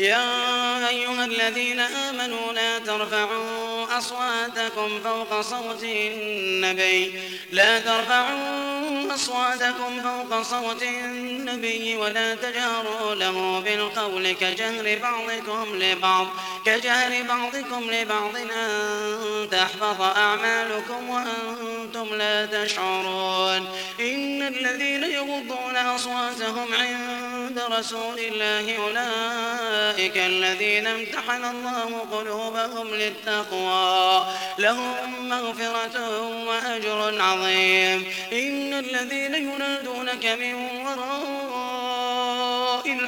يا أيها الذين آمنوا لا ترفعوا أصواتكم فوق صوت النبي. لا ترفعوا أصواتكم فوق صوت النبي ولا تجهروا له بالقول كجهر بعضكم لبعض كجهر بعضكم لبعض. أن تحفظ أعمالكم وأنتم لا تشعرون. إن الذين يغضون أصواتهم عند رسول الله أولئك الذين امتحن الله قلوبهم للتقوى. لهم مغفرة وأجر عظيم. إن الذين ينادونك من وراء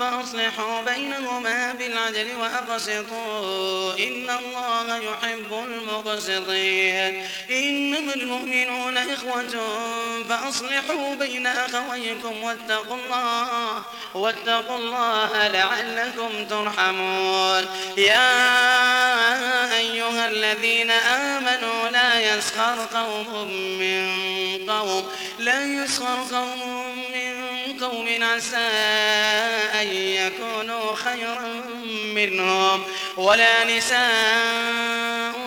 فأصلحوا بينهما بالعدل وأقسطوا إن الله يحب المقسطين إنما المؤمنون إخوة فأصلحوا بين أخويكم واتقوا الله واتقوا الله لعلكم ترحمون. يا أيها الذين آمنوا لا يسخر قوم من قوم لا يسخر قوم عسى أن يكونوا خيرا منهم ولا نساء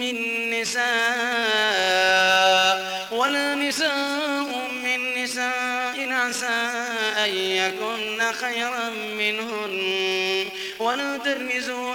من نساء ولا نساء من نساء عسى أن يكن خيرا منهن ولا ترمزوا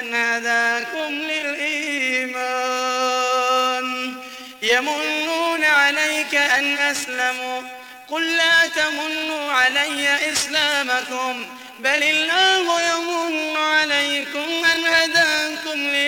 أن هداكم للإيمان. يمنون عليك أن أسلموا. قل لا تمنوا علي إسلامكم. بل الله يمن عليكم أن هداكم للإيمان.